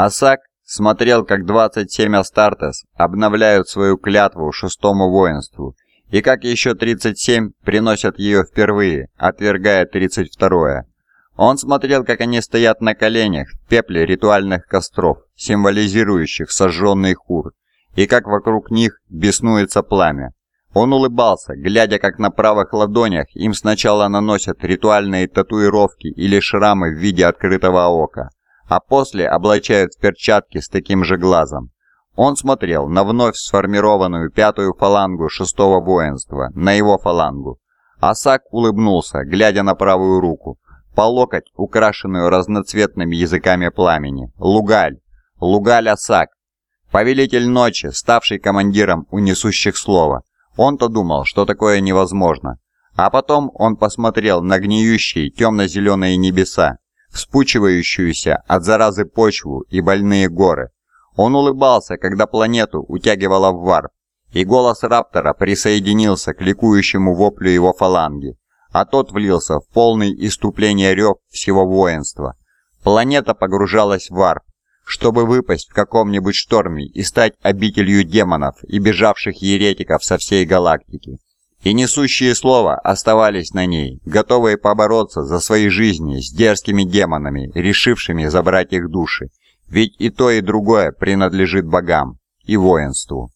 Асак смотрел, как 27 Астартес обновляют свою клятву шестому воинству, и как еще 37 приносят ее впервые, отвергая 32-е. Он смотрел, как они стоят на коленях в пепле ритуальных костров, символизирующих сожженный хур, и как вокруг них беснуется пламя. Он улыбался, глядя, как на правых ладонях им сначала наносят ритуальные татуировки или шрамы в виде открытого ока, а после облачают в перчатки с таким же глазом. Он смотрел на вновь сформированную пятую фалангу шестого воинства, на его фалангу. Асак улыбнулся, глядя на правую руку, по локоть, украшенную разноцветными языками пламени. Лугаль! Лугаль Асак! Повелитель ночи, ставший командиром у несущих слова. Он-то думал, что такое невозможно. А потом он посмотрел на гниющие темно-зеленые небеса, вспучивающуюся от заразы почву и больные горы. Он улыбался, когда планету утягивало в варп, и голос Раптора присоединился к ликующему воплю его фаланги, а тот влился в полный исступления рев всего воинства. Планета погружалась в варп, чтобы выпасть в каком-нибудь шторме и стать обителью демонов и бежавших еретиков со всей галактики. И несущие слова оставались на ней, готовые побороться за свои жизни с дерзкими демонами, решившими забрать их души. Ведь и то, и другое принадлежит богам и воинству.